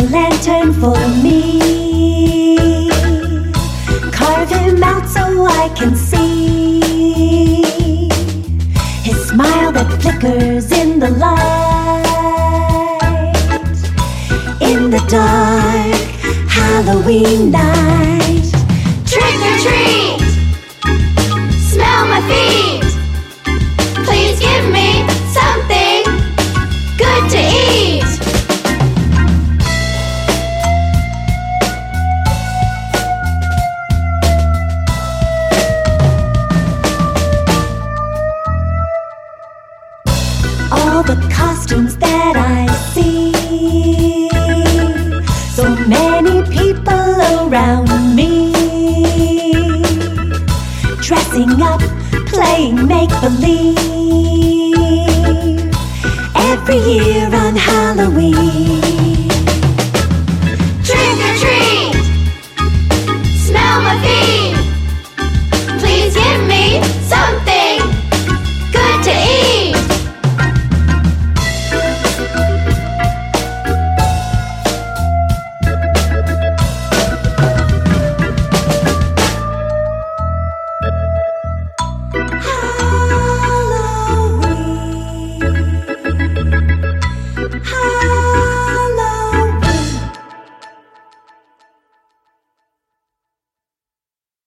a lantern for me. Carve him out so I can see his smile that flickers in the light. In the dark Halloween night. All the costumes that I see. So many people around me, dressing up, playing make believe. Every year on Halloween.